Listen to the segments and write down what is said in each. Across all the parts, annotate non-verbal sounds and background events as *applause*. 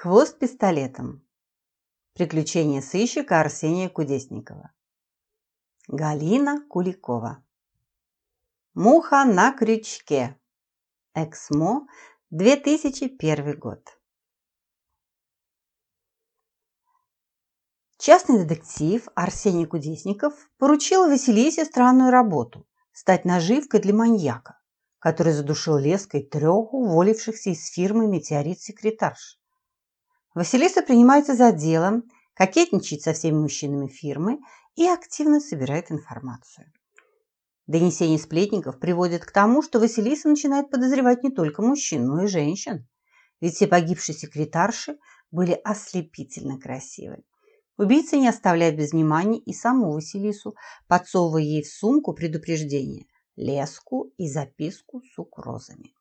Хвост пистолетом. Приключения сыщика Арсения Кудесникова. Галина Куликова. Муха на крючке. Эксмо, 2001 год. Частный детектив Арсений Кудесников поручил Василисе странную работу – стать наживкой для маньяка, который задушил леской трех уволившихся из фирмы «Метеорит-секретарш». Василиса принимается за дело, кокетничает со всеми мужчинами фирмы и активно собирает информацию. Донесения сплетников приводят к тому, что Василиса начинает подозревать не только мужчин, но и женщин. Ведь все погибшие секретарши были ослепительно красивы. Убийца не оставляет без внимания и саму Василису, подсовывая ей в сумку предупреждение, леску и записку с укрозами.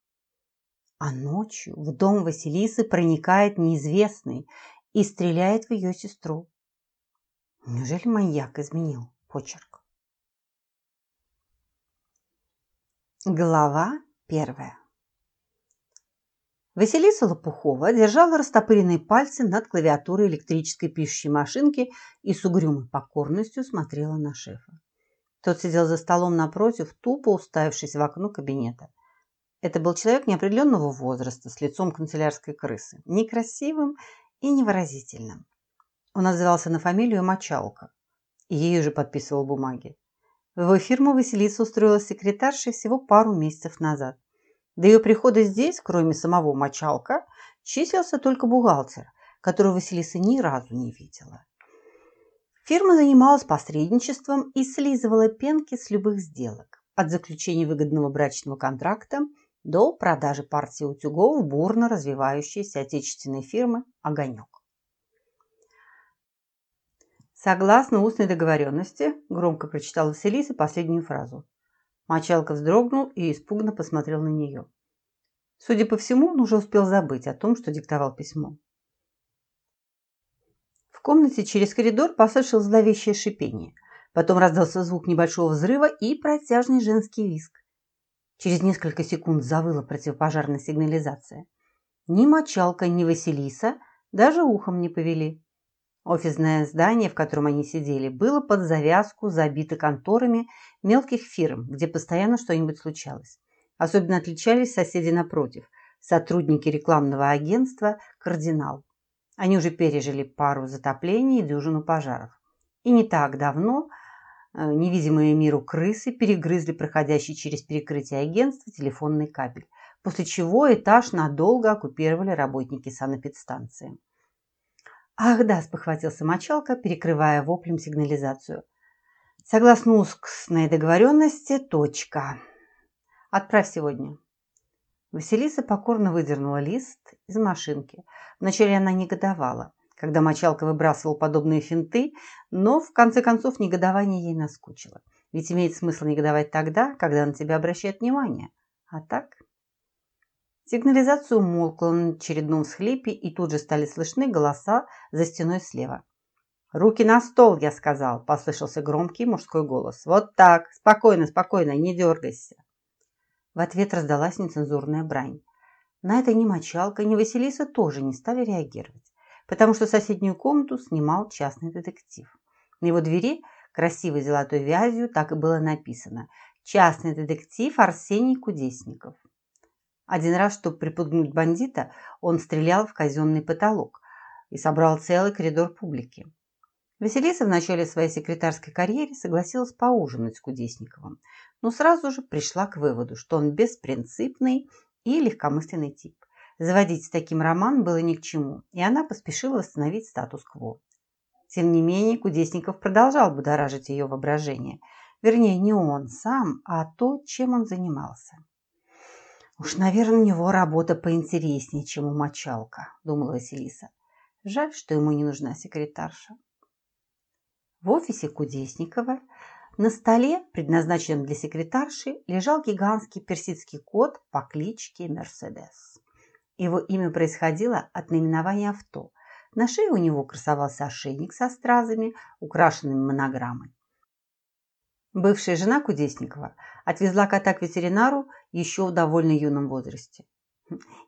А ночью в дом Василисы проникает неизвестный и стреляет в ее сестру. Неужели маньяк изменил почерк? Глава первая. Василиса Лопухова держала растопыренные пальцы над клавиатурой электрической пишущей машинки и с угрюмой покорностью смотрела на шефа. Тот сидел за столом напротив, тупо уставившись в окно кабинета. Это был человек неопределенного возраста, с лицом канцелярской крысы, некрасивым и невыразительным. Он назывался на фамилию Мочалка, и ею же подписывал бумаги. В его фирму Василиса устроилась секретаршей всего пару месяцев назад. До ее прихода здесь, кроме самого Мочалка, числился только бухгалтер, которого Василиса ни разу не видела. Фирма занималась посредничеством и слизывала пенки с любых сделок, от заключения выгодного брачного контракта до продажи партии утюгов бурно развивающейся отечественной фирмы «Огонек». Согласно устной договоренности, громко прочитала Василиса последнюю фразу. Мочалка вздрогнул и испуганно посмотрел на нее. Судя по всему, он уже успел забыть о том, что диктовал письмо. В комнате через коридор послышалось зловещее шипение. Потом раздался звук небольшого взрыва и протяжный женский визг. Через несколько секунд завыла противопожарная сигнализация. Ни Мочалка, ни Василиса даже ухом не повели. Офисное здание, в котором они сидели, было под завязку забито конторами мелких фирм, где постоянно что-нибудь случалось. Особенно отличались соседи напротив, сотрудники рекламного агентства «Кардинал». Они уже пережили пару затоплений и дюжину пожаров. И не так давно – невидимые миру крысы перегрызли проходящий через перекрытие агентства телефонный кабель, после чего этаж надолго оккупировали работники санэпидстанции. «Ах да!» – спохватился Мочалка, перекрывая воплем сигнализацию. «Согласно усксной договоренности, точка. Отправь сегодня». Василиса покорно выдернула лист из машинки. Вначале она негодовала когда мочалка выбрасывал подобные финты, но в конце концов негодование ей наскучило. Ведь имеет смысл негодовать тогда, когда на тебя обращают внимание. А так? Сигнализация умолкла на очередном схлипе, и тут же стали слышны голоса за стеной слева. «Руки на стол!» – я сказал, – послышался громкий мужской голос. «Вот так! Спокойно, спокойно, не дергайся!» В ответ раздалась нецензурная брань. На это ни Мочалка, ни Василиса тоже не стали реагировать потому что соседнюю комнату снимал частный детектив. На его двери красивой золотой вязью так и было написано «Частный детектив Арсений Кудесников». Один раз, чтобы припугнуть бандита, он стрелял в казенный потолок и собрал целый коридор публики. Василиса в начале своей секретарской карьеры согласилась поужинать с Кудесниковым, но сразу же пришла к выводу, что он беспринципный и легкомысленный тип. Заводить с таким роман было ни к чему, и она поспешила восстановить статус-кво. Тем не менее, Кудесников продолжал будоражить ее воображение. Вернее, не он сам, а то, чем он занимался. «Уж, наверное, у него работа поинтереснее, чем у мочалка», – думала Василиса. «Жаль, что ему не нужна секретарша». В офисе Кудесникова на столе, предназначенном для секретарши, лежал гигантский персидский кот по кличке Мерседес. Его имя происходило от наименования авто. На шее у него красовался ошейник со стразами, украшенными монограммой. Бывшая жена Кудесникова отвезла кота к ветеринару еще в довольно юном возрасте.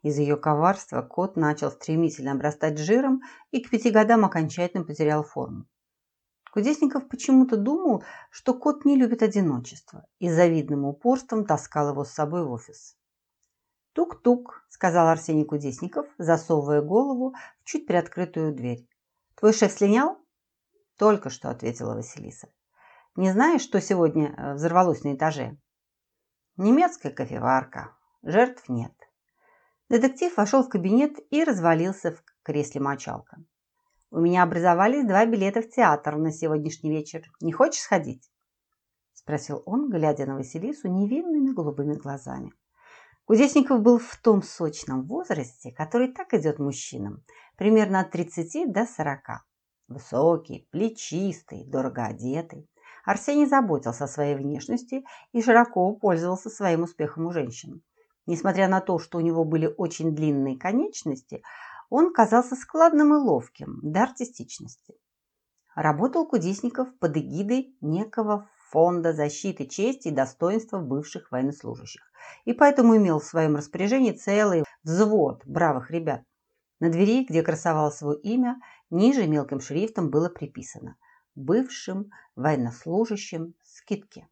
Из ее коварства кот начал стремительно обрастать жиром и к пяти годам окончательно потерял форму. Кудесников почему-то думал, что кот не любит одиночество и завидным упорством таскал его с собой в офис. «Тук-тук», – сказал Арсений Кудесников, засовывая голову в чуть приоткрытую дверь. «Твой шеф слинял?» «Только что», – ответила Василиса. «Не знаешь, что сегодня э, взорвалось на этаже?» «Немецкая кофеварка. Жертв нет». Детектив вошел в кабинет и развалился в кресле мочалка. «У меня образовались два билета в театр на сегодняшний вечер. Не хочешь сходить?» Спросил он, глядя на Василису невинными голубыми глазами. Кудесников был в том сочном возрасте, который так идет мужчинам, примерно от 30 до 40. Высокий, плечистый, дорого одетый. Арсений заботился о своей внешности и широко пользовался своим успехом у женщин. Несмотря на то, что у него были очень длинные конечности, он казался складным и ловким до артистичности. Работал Кудесников под эгидой некого фонда защиты чести и достоинства бывших военнослужащих, и поэтому имел в своем распоряжении целый взвод бравых ребят. На двери, где красовалось его имя, ниже мелким шрифтом было приписано «Бывшим военнослужащим скидки».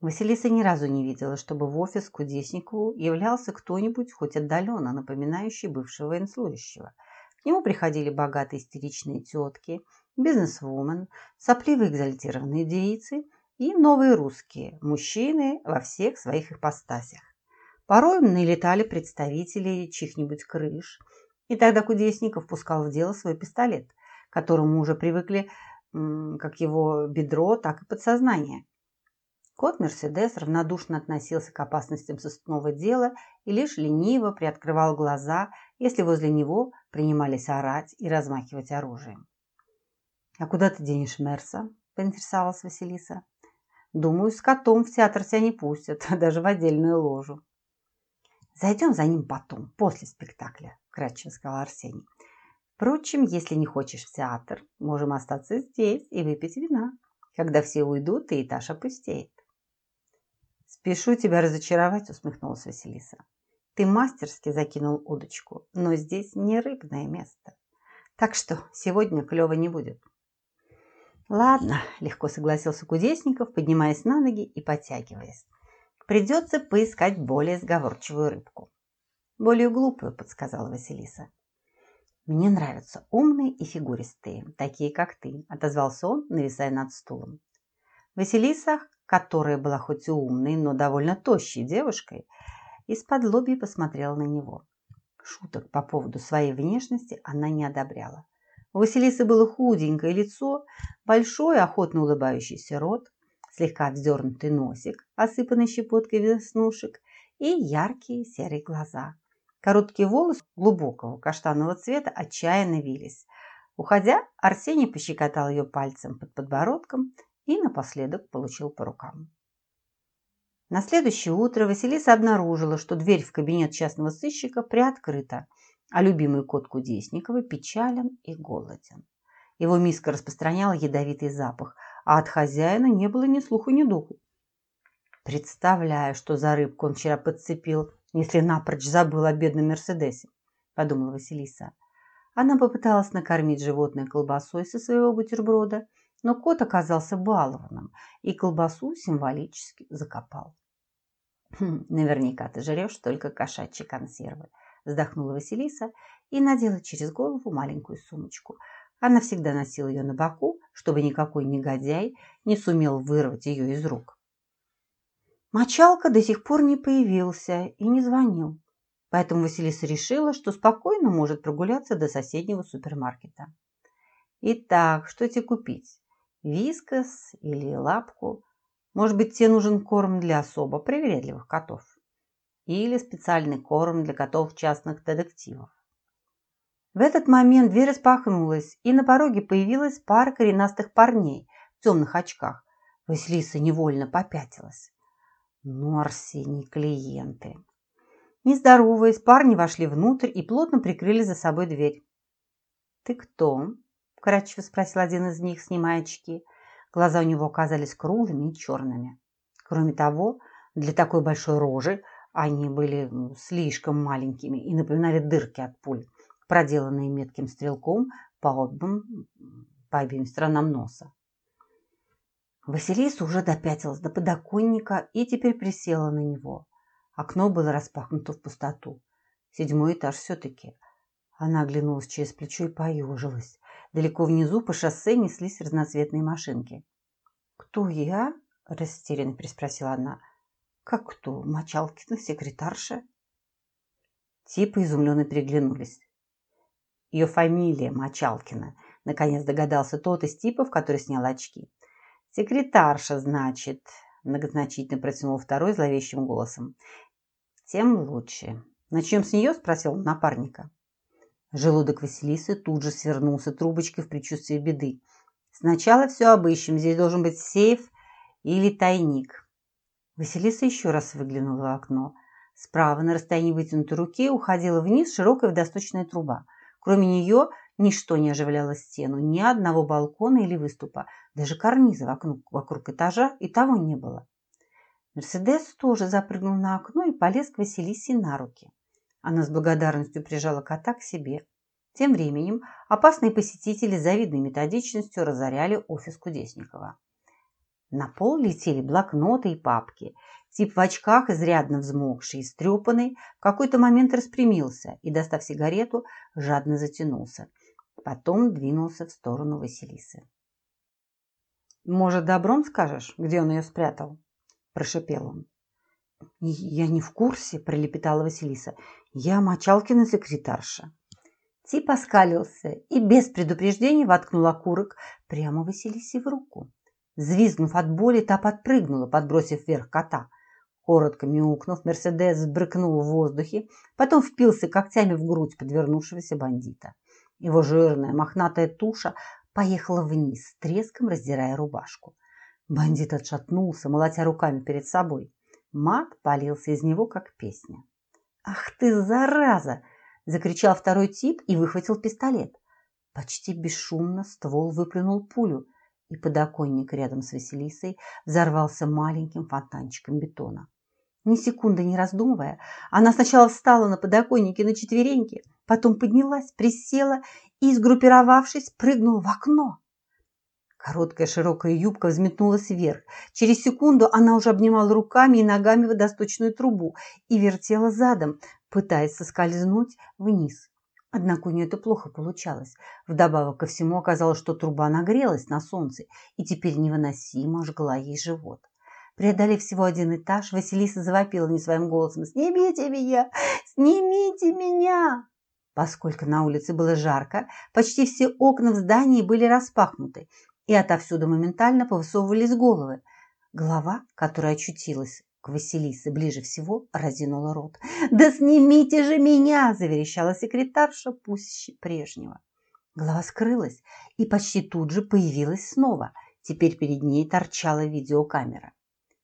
Василиса ни разу не видела, чтобы в офис Кудесникову являлся кто-нибудь хоть отдаленно напоминающий бывшего военнослужащего. К нему приходили богатые истеричные тетки, бизнесвумен, сопливые экзальтированные девицы и новые русские, мужчины во всех своих ипостасях. Порой налетали представители чьих-нибудь крыш, и тогда Кудесников пускал в дело свой пистолет, к которому уже привыкли как его бедро, так и подсознание. Кот Мерседес равнодушно относился к опасностям сыскного дела и лишь лениво приоткрывал глаза, если возле него принимались орать и размахивать оружием. «А куда ты денешь Мерса?» – поинтересовалась Василиса. «Думаю, с котом в театр тебя не пустят, *laughs* даже в отдельную ложу». «Зайдем за ним потом, после спектакля», – кратчево сказал Арсений. «Впрочем, если не хочешь в театр, можем остаться здесь и выпить вина. Когда все уйдут, и этаж опустеет». «Спешу тебя разочаровать», – усмехнулась Василиса. «Ты мастерски закинул удочку, но здесь не рыбное место. Так что сегодня клёва не будет». «Ладно», – легко согласился Кудесников, поднимаясь на ноги и подтягиваясь. «Придется поискать более сговорчивую рыбку». «Более глупую», – подсказала Василиса. «Мне нравятся умные и фигуристые, такие как ты», – отозвался он, нависая над стулом. Василиса которая была хоть и умной, но довольно тощей девушкой, из-под лобья посмотрела на него. Шуток по поводу своей внешности она не одобряла. У Василисы было худенькое лицо, большой охотно улыбающийся рот, слегка вздернутый носик, осыпанный щепоткой веснушек, и яркие серые глаза. Короткие волосы глубокого каштанового цвета отчаянно вились. Уходя, Арсений пощекотал ее пальцем под подбородком и напоследок получил по рукам. На следующее утро Василиса обнаружила, что дверь в кабинет частного сыщика приоткрыта, а любимый кот Кудесникова печален и голоден. Его миска распространяла ядовитый запах, а от хозяина не было ни слуху, ни духу. Представляю, что за рыбку он вчера подцепил, если напрочь забыл о бедном Мерседесе, подумала Василиса. Она попыталась накормить животное колбасой со своего бутерброда, но кот оказался балованным и колбасу символически закопал. «Хм, «Наверняка ты жрешь только кошачьи консервы», вздохнула Василиса и надела через голову маленькую сумочку. Она всегда носила ее на боку, чтобы никакой негодяй не сумел вырвать ее из рук. Мочалка до сих пор не появился и не звонил, поэтому Василиса решила, что спокойно может прогуляться до соседнего супермаркета. Итак, что тебе купить? вискас или лапку. Может быть, тебе нужен корм для особо привередливых котов. Или специальный корм для котов частных детективов. В этот момент дверь распахнулась, и на пороге появилась пара коренастых парней в темных очках. Василиса невольно попятилась. Ну, Арсений, клиенты. Не здороваясь, парни вошли внутрь и плотно прикрыли за собой дверь. «Ты кто?» вкрадчиво спросил один из них, снимая очки. Глаза у него оказались круглыми и черными. Кроме того, для такой большой рожи Они были слишком маленькими и напоминали дырки от пуль, проделанные метким стрелком по обым, по обеим сторонам носа. Василиса уже допятилась до подоконника и теперь присела на него. Окно было распахнуто в пустоту. Седьмой этаж все-таки. Она оглянулась через плечо и поежилась. Далеко внизу по шоссе неслись разноцветные машинки. «Кто я?» – растерянно переспросила она. «Как кто? Мочалкина, секретарша?» Типы изумленно переглянулись. Ее фамилия Мочалкина. Наконец догадался тот из типов, который снял очки. «Секретарша, значит», – многозначительно протянул второй зловещим голосом. «Тем лучше. Начнем с нее?» – спросил напарника. Желудок Василисы тут же свернулся трубочкой в предчувствии беды. «Сначала все обыщем. Здесь должен быть сейф или тайник». Василиса еще раз выглянула в окно. Справа на расстоянии вытянутой руки уходила вниз широкая водосточная труба. Кроме нее ничто не оживляло стену, ни одного балкона или выступа, даже карниза вокруг, вокруг этажа и того не было. Мерседес тоже запрыгнул на окно и полез к Василисе на руки. Она с благодарностью прижала кота к себе. Тем временем опасные посетители с завидной методичностью разоряли офис Кудесникова. На пол летели блокноты и папки. Тип в очках, изрядно взмокший и стрепанный, в какой-то момент распрямился и, достав сигарету, жадно затянулся. Потом двинулся в сторону Василисы. «Может, добром скажешь, где он ее спрятал?» – прошепел он. «Я не в курсе», – пролепетала Василиса. «Я Мочалкина секретарша». Тип оскалился и без предупреждения воткнул окурок прямо Василисе в руку. Звизгнув от боли, та подпрыгнула, подбросив вверх кота. Коротко мяукнув, Мерседес сбрыкнул в воздухе, потом впился когтями в грудь подвернувшегося бандита. Его жирная мохнатая туша поехала вниз, треском раздирая рубашку. Бандит отшатнулся, молотя руками перед собой. Мат полился из него, как песня. «Ах ты, зараза!» – закричал второй тип и выхватил пистолет. Почти бесшумно ствол выплюнул пулю, и подоконник рядом с Василисой взорвался маленьким фонтанчиком бетона. Ни секунды не раздумывая, она сначала встала на подоконнике на четвереньки, потом поднялась, присела и, сгруппировавшись, прыгнула в окно. Короткая широкая юбка взметнулась вверх. Через секунду она уже обнимала руками и ногами водосточную трубу и вертела задом, пытаясь соскользнуть вниз. Однако у нее это плохо получалось. Вдобавок ко всему оказалось, что труба нагрелась на солнце и теперь невыносимо жгла ей живот. Преодолев всего один этаж, Василиса завопила не своим голосом «Снимите меня! Снимите меня!» Поскольку на улице было жарко, почти все окна в здании были распахнуты, и отовсюду моментально повысовывались головы. Голова, которая очутилась к Василисе ближе всего, разинула рот. «Да снимите же меня!» – заверещала секретарша пуще прежнего. Голова скрылась и почти тут же появилась снова. Теперь перед ней торчала видеокамера.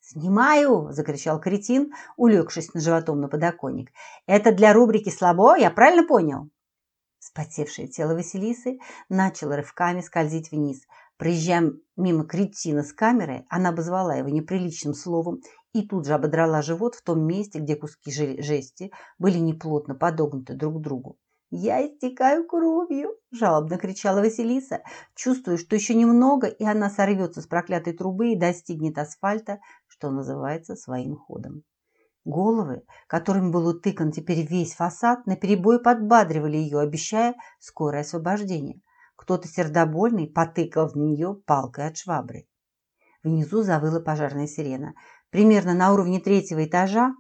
«Снимаю!» – закричал кретин, улегшись на животом на подоконник. «Это для рубрики «Слабо», я правильно понял?» Спотевшее тело Василисы начало рывками скользить вниз. Проезжая мимо кретина с камерой, она обозвала его неприличным словом и тут же ободрала живот в том месте, где куски жести были неплотно подогнуты друг к другу. «Я истекаю кровью!» – жалобно кричала Василиса, чувствуя, что еще немного, и она сорвется с проклятой трубы и достигнет асфальта, что называется, своим ходом. Головы, которыми был утыкан теперь весь фасад, наперебой подбадривали ее, обещая скорое освобождение. Кто-то сердобольный потыкал в нее палкой от швабры. Внизу завыла пожарная сирена. Примерно на уровне третьего этажа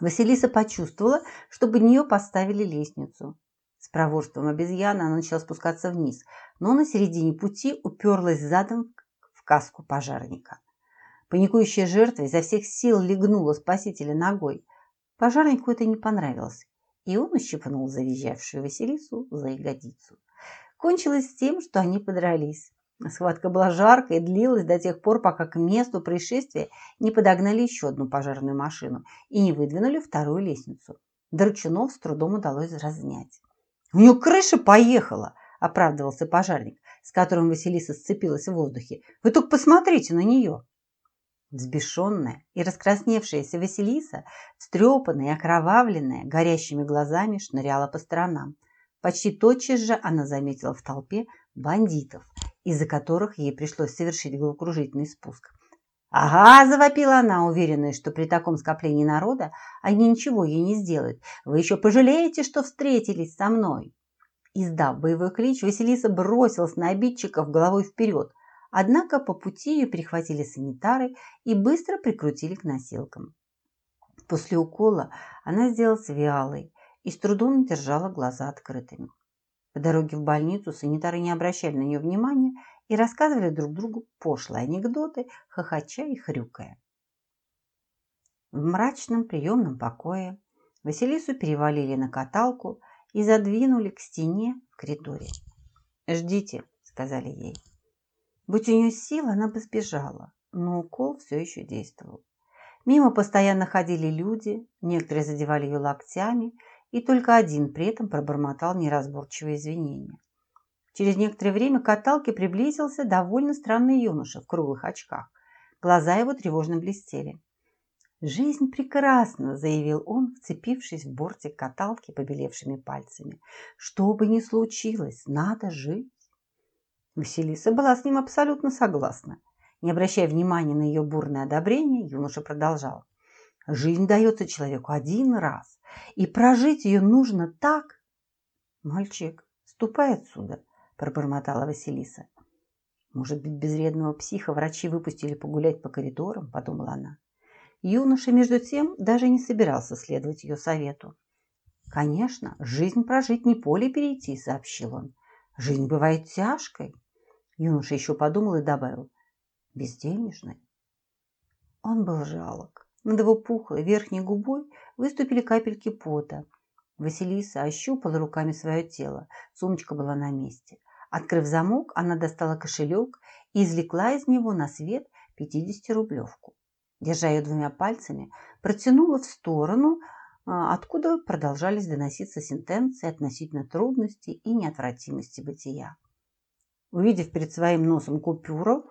Василиса почувствовала, что под нее поставили лестницу. С проворством обезьяны она начала спускаться вниз, но на середине пути уперлась задом в каску пожарника. Паникующая жертва изо всех сил легнула спасителя ногой. Пожарнику это не понравилось, и он ущипнул завизжавшую Василису за ягодицу. Кончилось тем, что они подрались. Схватка была жаркой и длилась до тех пор, пока к месту происшествия не подогнали еще одну пожарную машину и не выдвинули вторую лестницу. Драчунов с трудом удалось разнять. «У нее крыша поехала!» – оправдывался пожарник, с которым Василиса сцепилась в воздухе. «Вы только посмотрите на нее!» Взбешенная и раскрасневшаяся Василиса, встрепанная и окровавленная, горящими глазами шныряла по сторонам. Почти тотчас же она заметила в толпе бандитов, из-за которых ей пришлось совершить головокружительный спуск. «Ага!» – завопила она, уверенная, что при таком скоплении народа они ничего ей не сделают. «Вы еще пожалеете, что встретились со мной!» Издав боевой клич, Василиса бросилась на обидчиков головой вперед. Однако по пути ее перехватили санитары и быстро прикрутили к носилкам. После укола она сделалась вялой и с трудом держала глаза открытыми. По дороге в больницу санитары не обращали на нее внимания и рассказывали друг другу пошлые анекдоты, хохоча и хрюкая. В мрачном приемном покое Василису перевалили на каталку и задвинули к стене в коридоре. «Ждите», — сказали ей. Будь у нее сила, она бы сбежала, но укол все еще действовал. Мимо постоянно ходили люди, некоторые задевали ее локтями, и только один при этом пробормотал неразборчивые извинения. Через некоторое время к каталке приблизился довольно странный юноша в круглых очках. Глаза его тревожно блестели. «Жизнь прекрасна», – заявил он, вцепившись в бортик каталки побелевшими пальцами. «Что бы ни случилось, надо жить». Василиса была с ним абсолютно согласна. Не обращая внимания на ее бурное одобрение, юноша продолжал. «Жизнь дается человеку один раз, и прожить ее нужно так...» «Мальчик, ступай отсюда», пробормотала Василиса. Может быть, безвредного психа врачи выпустили погулять по коридорам, подумала она. Юноша, между тем, даже не собирался следовать ее совету. «Конечно, жизнь прожить не поле перейти», — сообщил он. «Жизнь бывает тяжкой». Юноша еще подумал и добавил. «Безденежной». Он был жалок. Над его пухлой верхней губой выступили капельки пота. Василиса ощупала руками свое тело. Сумочка была на месте. Открыв замок, она достала кошелек и извлекла из него на свет 50-рублевку. Держа ее двумя пальцами, протянула в сторону, а, откуда продолжались доноситься сентенции относительно трудностей и неотвратимости бытия. Увидев перед своим носом купюру,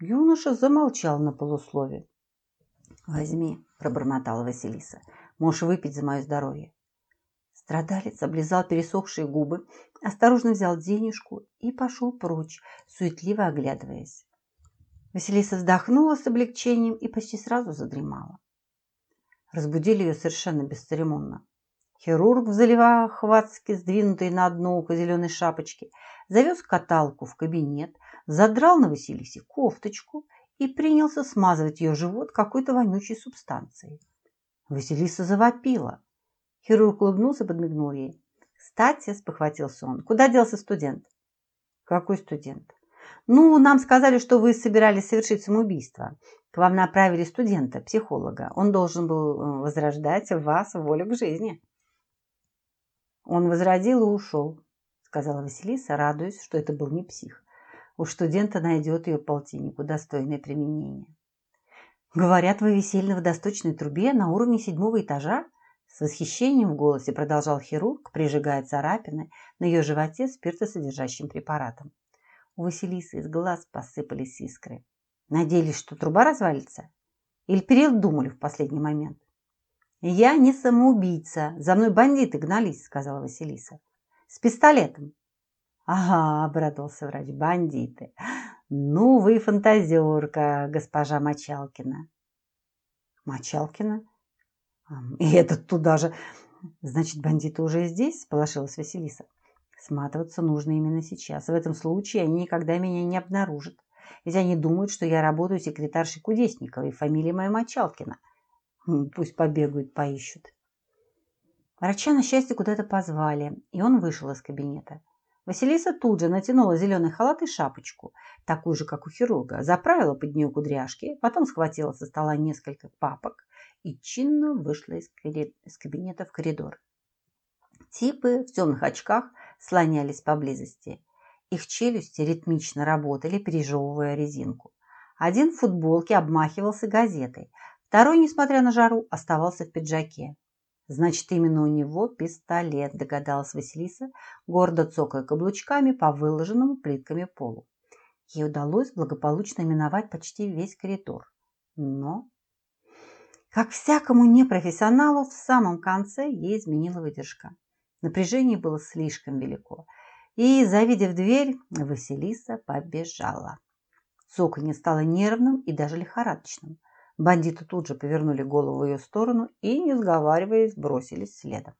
юноша замолчал на полуслове. «Возьми», – пробормотала Василиса, – «можешь выпить за мое здоровье». Страдалец облизал пересохшие губы, осторожно взял денежку и пошел прочь, суетливо оглядываясь. Василиса вздохнула с облегчением и почти сразу задремала. Разбудили ее совершенно бесцеремонно. Хирург в заливахватски, сдвинутый на одно ухо зеленой шапочки, завез каталку в кабинет, задрал на Василисе кофточку и принялся смазывать ее живот какой-то вонючей субстанцией. Василиса завопила. Хирург улыбнулся, подмигнул ей. «Кстати», – спохватился он, – «куда делся студент?» «Какой студент?» «Ну, нам сказали, что вы собирались совершить самоубийство. К вам направили студента, психолога. Он должен был э, возрождать в вас волю к жизни». «Он возродил и ушел», – сказала Василиса, радуясь, что это был не псих. У студента найдет ее полтиннику достойное применение. «Говорят, вы висели на водосточной трубе на уровне седьмого этажа?» С восхищением в голосе продолжал хирург, прижигая царапины на ее животе спиртосодержащим препаратом. У Василисы из глаз посыпались искры. Надеялись, что труба развалится? Или передумали в последний момент? «Я не самоубийца. За мной бандиты гнались», — сказала Василиса. «С пистолетом». «Ага», — обрадовался врач, — «бандиты. Ну, вы фантазерка, госпожа Мочалкина». «Мочалкина?» И этот туда же. Значит, бандиты уже здесь, сполошилась Василиса. Сматываться нужно именно сейчас. В этом случае они никогда меня не обнаружат. Ведь они думают, что я работаю секретаршей Кудесниковой, фамилия моя Мочалкина. Пусть побегают, поищут. Врача, на счастье, куда-то позвали, и он вышел из кабинета. Василиса тут же натянула зеленый халат и шапочку, такую же, как у хирурга, заправила под нее кудряшки, потом схватила со стола несколько папок, и чинно вышла из кабинета в коридор. Типы в темных очках слонялись поблизости. Их челюсти ритмично работали, пережевывая резинку. Один в футболке обмахивался газетой, второй, несмотря на жару, оставался в пиджаке. Значит, именно у него пистолет, догадалась Василиса, гордо цокая каблучками по выложенному плитками полу. Ей удалось благополучно миновать почти весь коридор. Но, как всякому непрофессионалу, в самом конце ей изменила выдержка. Напряжение было слишком велико, и, завидев дверь, Василиса побежала. Цоканье стало нервным и даже лихорадочным. Бандиты тут же повернули голову в ее сторону и, не сговариваясь, бросились следом.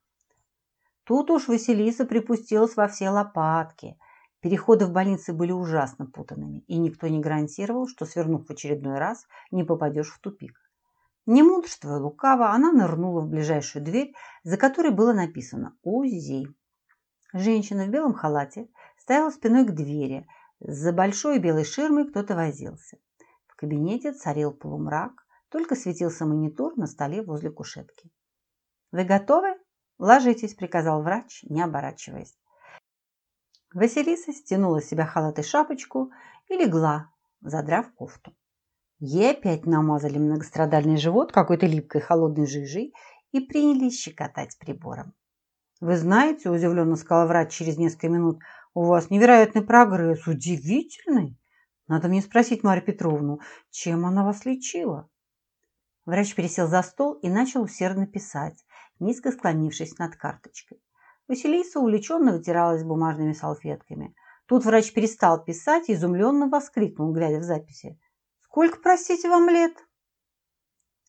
Тут уж Василиса припустилась во все лопатки. Переходы в больнице были ужасно путанными, и никто не гарантировал, что, свернув в очередной раз, не попадешь в тупик. Не мудрствуя лукаво, она нырнула в ближайшую дверь, за которой было написано «УЗИ». Женщина в белом халате стояла спиной к двери. За большой белой ширмой кто-то возился. В кабинете царил полумрак, только светился монитор на столе возле кушетки. «Вы готовы?» «Ложитесь», – приказал врач, не оборачиваясь. Василиса стянула с себя халат и шапочку и легла, задрав кофту. Ей опять намазали многострадальный живот какой-то липкой холодной жижей и принялись щекотать прибором. «Вы знаете, – удивленно сказал врач через несколько минут, – у вас невероятный прогресс, удивительный. Надо мне спросить Марию Петровну, чем она вас лечила?» Врач пересел за стол и начал усердно писать, низко склонившись над карточкой. Василиса увлеченно вытиралась бумажными салфетками. Тут врач перестал писать и изумленно воскликнул, глядя в записи. «Сколько, простите, вам лет?»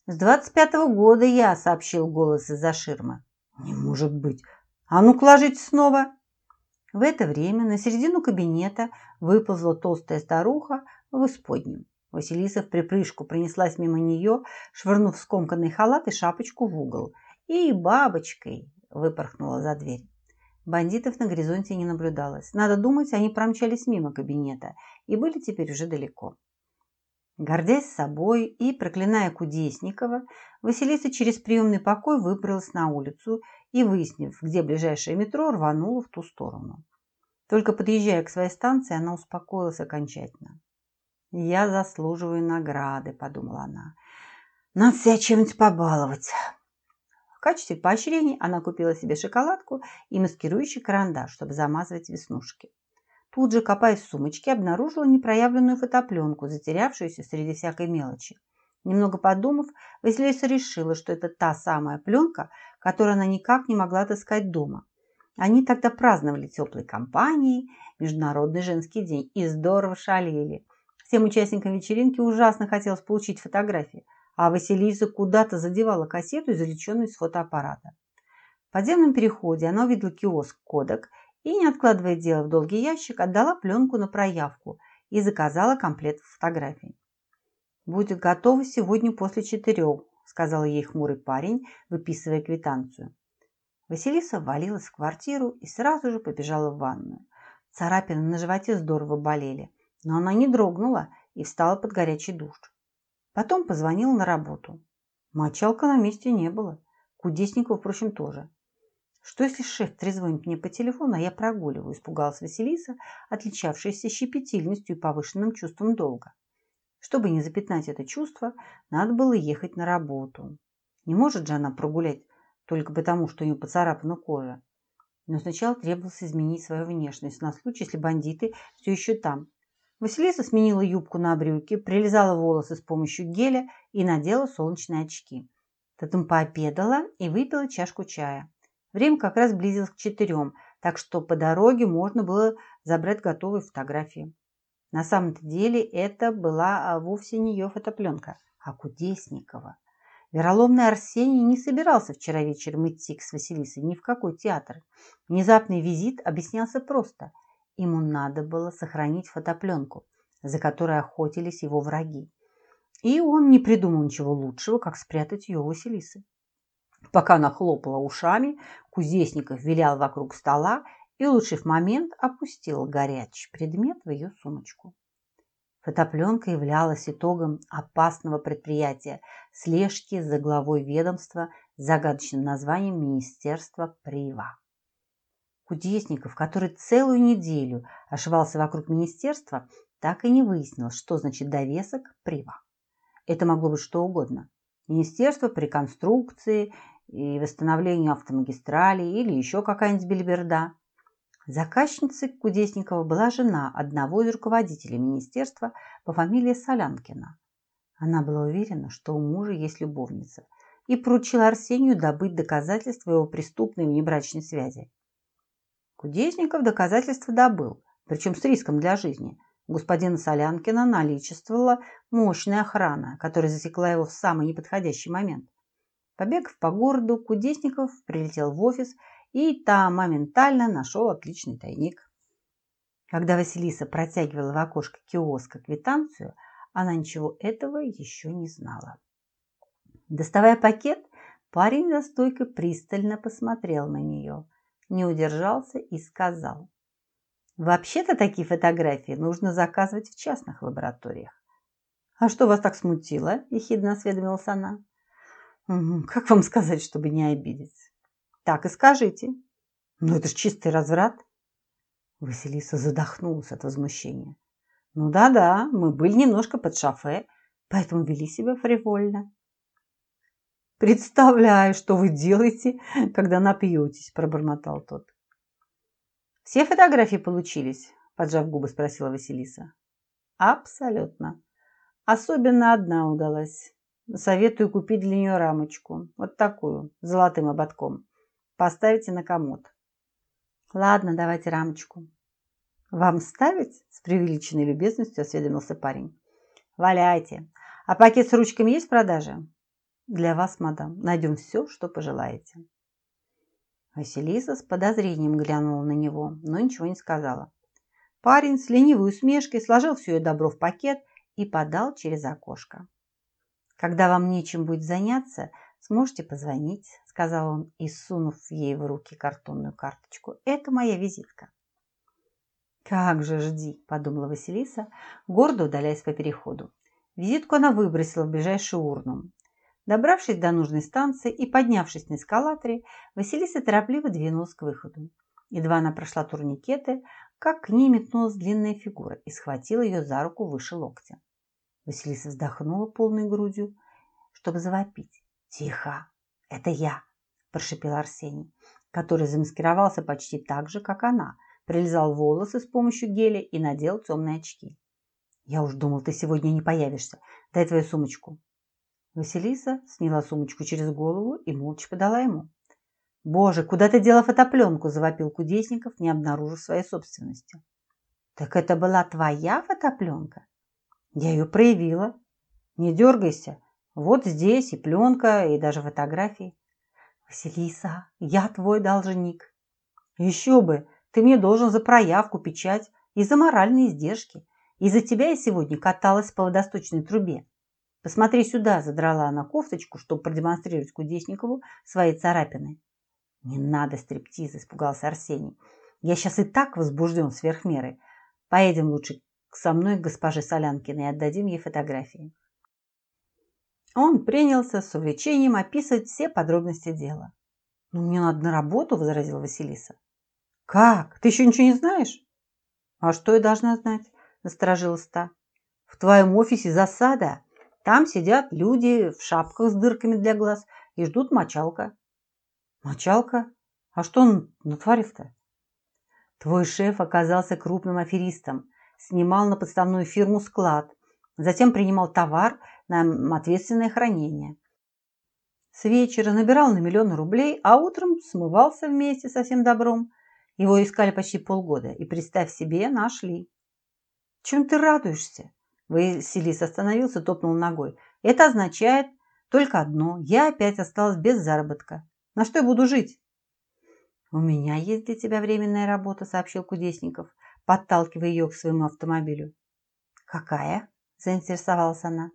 «С двадцать пятого года я», — сообщил голос из-за ширмы. «Не может быть! А ну-ка снова!» В это время на середину кабинета выползла толстая старуха в исподнем. Василиса в припрыжку принеслась мимо нее, швырнув скомканный халат и шапочку в угол, и бабочкой выпорхнула за дверь. Бандитов на горизонте не наблюдалось. Надо думать, они промчались мимо кабинета и были теперь уже далеко. Гордясь собой и проклиная Кудесникова, Василиса через приемный покой выбралась на улицу и, выяснив, где ближайшее метро, рванула в ту сторону. Только подъезжая к своей станции, она успокоилась окончательно. «Я заслуживаю награды», – подумала она. «Надо себя чем-нибудь побаловать». В качестве поощрений она купила себе шоколадку и маскирующий карандаш, чтобы замазывать веснушки. Тут же, копаясь в сумочке, обнаружила непроявленную фотопленку, затерявшуюся среди всякой мелочи. Немного подумав, Василиса решила, что это та самая пленка, которую она никак не могла отыскать дома. Они тогда праздновали теплой компанией Международный женский день и здорово шалели. Всем участникам вечеринки ужасно хотелось получить фотографии, а Василиса куда-то задевала кассету, извлеченную из фотоаппарата. В подземном переходе она увидела киоск «Кодек» и, не откладывая дело в долгий ящик, отдала пленку на проявку и заказала комплект фотографий. «Будет готово сегодня после четырех», – сказал ей хмурый парень, выписывая квитанцию. Василиса ввалилась в квартиру и сразу же побежала в ванную. Царапины на животе здорово болели, но она не дрогнула и встала под горячий душ. Потом позвонила на работу. Мочалка на месте не было. Кудесникова, впрочем, тоже. Что, если шеф трезвонит мне по телефону, а я прогуливаю, испугалась Василиса, отличавшаяся щепетильностью и повышенным чувством долга. Чтобы не запятнать это чувство, надо было ехать на работу. Не может же она прогулять только потому, что у нее поцарапана кожа. Но сначала требовалось изменить свою внешность на случай, если бандиты все еще там. Василиса сменила юбку на брюки, прилизала волосы с помощью геля и надела солнечные очки. Потом пообедала и выпила чашку чая. Время как раз близилось к четырем, так что по дороге можно было забрать готовые фотографии. На самом-то деле это была а, вовсе не ее фотопленка, а Кудесникова. Вероломный Арсений не собирался вчера вечером идти к Василисой ни в какой театр. Внезапный визит объяснялся просто. Ему надо было сохранить фотопленку, за которой охотились его враги. И он не придумал ничего лучшего, как спрятать ее у Василисы. Пока она хлопала ушами, Кузнечников вилял вокруг стола и, улучшив момент, опустил горячий предмет в ее сумочку. Фотопленка являлась итогом опасного предприятия слежки за главой ведомства с загадочным названием Министерства Прива. Кудесников, который целую неделю ошивался вокруг министерства, так и не выяснил, что значит довесок Прива. Это могло быть что угодно. Министерство по реконструкции и восстановлению автомагистрали или еще какая-нибудь бельберда. Заказчицей Кудесникова была жена одного из руководителей министерства по фамилии Солянкина. Она была уверена, что у мужа есть любовница, и поручила Арсению добыть доказательства его преступной внебрачной связи. Кудесников доказательства добыл, причем с риском для жизни. У господина Солянкина наличествовала мощная охрана, которая засекла его в самый неподходящий момент. Побегав по городу, Кудесников прилетел в офис и там моментально нашел отличный тайник. Когда Василиса протягивала в окошко киоска квитанцию, она ничего этого еще не знала. Доставая пакет, парень за стойкой пристально посмотрел на нее, не удержался и сказал. «Вообще-то такие фотографии нужно заказывать в частных лабораториях». «А что вас так смутило?» – ехидно осведомилась она. «Как вам сказать, чтобы не обидеть?» «Так и скажите». «Ну это ж чистый разврат». Василиса задохнулась от возмущения. Ну да-да, мы были немножко под шофе, поэтому вели себя фривольно. «Представляю, что вы делаете, когда напьетесь», – пробормотал тот. «Все фотографии получились?» – поджав губы, спросила Василиса. «Абсолютно. Особенно одна удалась. Советую купить для нее рамочку. Вот такую, с золотым ободком. Поставите на комод». «Ладно, давайте рамочку». «Вам ставить?» – с преувеличенной любезностью осведомился парень. «Валяйте. А пакет с ручками есть в продаже?» «Для вас, мадам. Найдем все, что пожелаете». Василиса с подозрением глянула на него, но ничего не сказала. Парень с ленивой усмешкой сложил все ее добро в пакет и подал через окошко. «Когда вам нечем будет заняться, сможете позвонить», – сказал он и, сунув ей в руки картонную карточку. «Это моя визитка». «Как же жди!» – подумала Василиса, гордо удаляясь по переходу. Визитку она выбросила в ближайшую урну. Добравшись до нужной станции и поднявшись на эскалаторе, Василиса торопливо двинулась к выходу. Едва она прошла турникеты, как к ней метнулась длинная фигура и схватила ее за руку выше локтя. Василиса вздохнула полной грудью, чтобы завопить. «Тихо! Это я!» – прошипел Арсений, который замаскировался почти так же, как она – прилизал волосы с помощью геля и надел темные очки. «Я уж думал, ты сегодня не появишься. Дай твою сумочку». Василиса сняла сумочку через голову и молча подала ему. «Боже, куда ты дела фотопленку?» – завопил Кудесников, не обнаружив своей собственности. «Так это была твоя фотопленка?» «Я ее проявила. Не дергайся. Вот здесь и пленка, и даже фотографии». «Василиса, я твой должник». «Еще бы! Ты мне должен за проявку, печать и за моральные издержки. Из-за тебя я сегодня каталась по водосточной трубе. Посмотри сюда, задрала она кофточку, чтобы продемонстрировать Кудесникову свои царапины. Не надо стриптиза, испугался Арсений. Я сейчас и так возбужден сверх меры. Поедем лучше со мной к госпоже Солянкиной и отдадим ей фотографии. Он принялся с увлечением описывать все подробности дела. «Ну, мне надо на работу», – возразила Василиса. «Как? Ты еще ничего не знаешь?» «А что я должна знать?» – насторожилась та. «В твоем офисе засада. Там сидят люди в шапках с дырками для глаз и ждут мочалка». «Мочалка? А что он натворил-то?» «Твой шеф оказался крупным аферистом, снимал на подставную фирму склад, затем принимал товар на ответственное хранение. С вечера набирал на миллион рублей, а утром смывался вместе со всем добром. Его искали почти полгода, и, представь себе, нашли. Чем ты радуешься? Василис остановился, топнул ногой. Это означает только одно. Я опять осталась без заработка. На что я буду жить? У меня есть для тебя временная работа, сообщил Кудесников, подталкивая ее к своему автомобилю. Какая? Заинтересовалась она.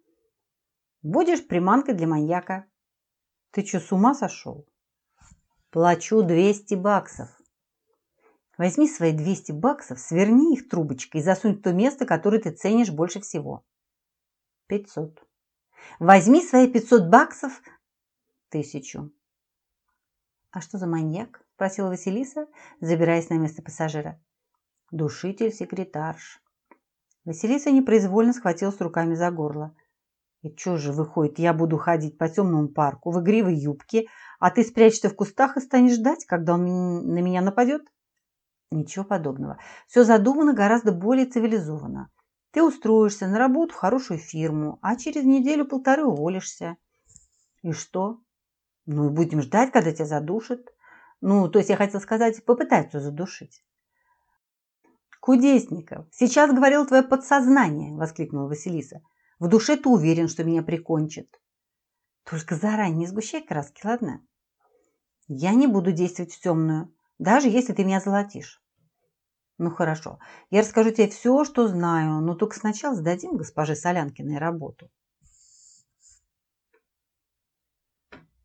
Будешь приманкой для маньяка. Ты что, с ума сошел? Плачу 200 баксов. Возьми свои 200 баксов, сверни их трубочкой и засунь в то место, которое ты ценишь больше всего. 500. Возьми свои 500 баксов, тысячу. А что за маньяк? Спросила Василиса, забираясь на место пассажира. Душитель-секретарш. Василиса непроизвольно схватилась руками за горло. И что же выходит, я буду ходить по темному парку в игривой юбке, а ты спрячешься в кустах и станешь ждать, когда он на меня нападет? Ничего подобного. Все задумано гораздо более цивилизованно. Ты устроишься на работу в хорошую фирму, а через неделю-полторы уволишься. И что? Ну и будем ждать, когда тебя задушат. Ну, то есть я хотела сказать, попытаются задушить. «Кудесников, сейчас говорил твое подсознание!» – воскликнула Василиса. «В душе ты уверен, что меня прикончат». «Только заранее не сгущай краски, ладно?» «Я не буду действовать в темную, даже если ты меня золотишь». «Ну хорошо, я расскажу тебе все, что знаю, но только сначала сдадим госпоже Солянкиной работу».